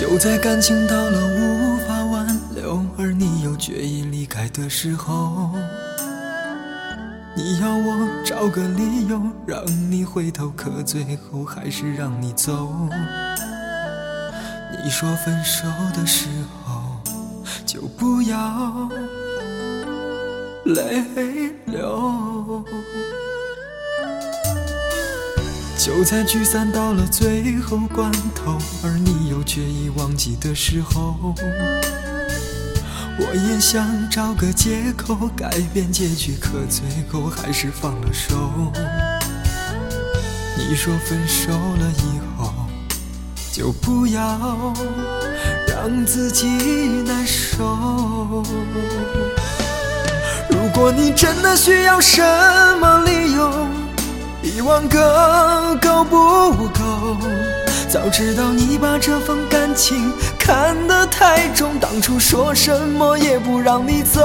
就在感情到了无法挽留，而你又决意离开的时候，你要我找个理由让你回头，可最后还是让你走。你说分手的时候就不要泪流。就在聚散到了最后关头，而你又决意忘记的时候，我也想找个借口改变结局，可最后还是放了手。你说分手了以后就不要让自己难受。如果你真的需要什么理由？一万个够不够？早知道你把这份感情看得太重，当初说什么也不让你走。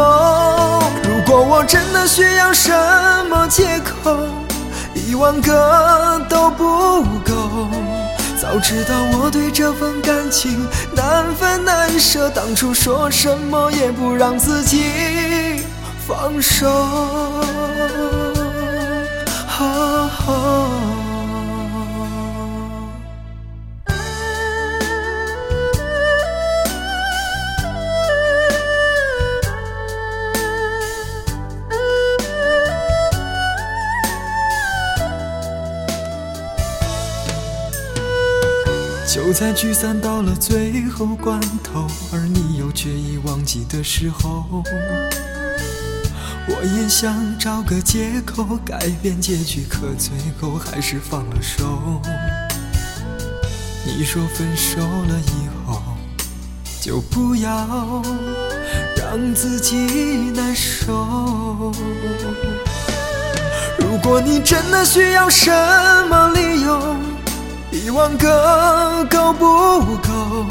如果我真的需要什么借口，一万个都不够。早知道我对这份感情难分难舍，当初说什么也不让自己放手。就在聚散到了最后关头，而你又决意忘记的时候。我也想找个借口改变结局，可最后还是放了手。你说分手了以后就不要让自己难受。如果你真的需要什么理由，万个够不够？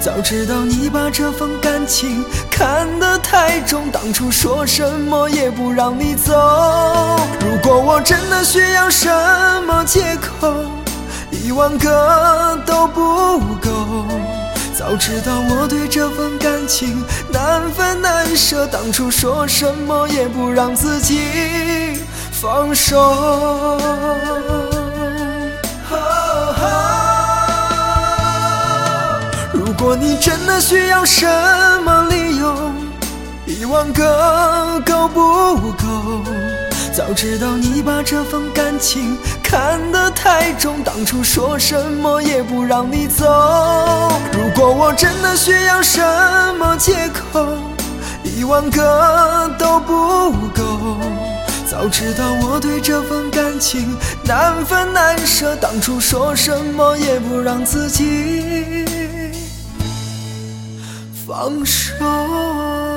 早知道你把这份感情看得太重，当初说什么也不让你走。如果我真的需要什么借口，一万个都不够。早知道我对这份感情难分难舍，当初说什么也不让自己放手。你真的需要什么理由，一万个够不够？早知道你把这份感情看得太重，当初说什么也不让你走。如果我真的需要什么借口，一万个都不够。早知道我对这份感情难分难舍，当初说什么也不让自己。放手。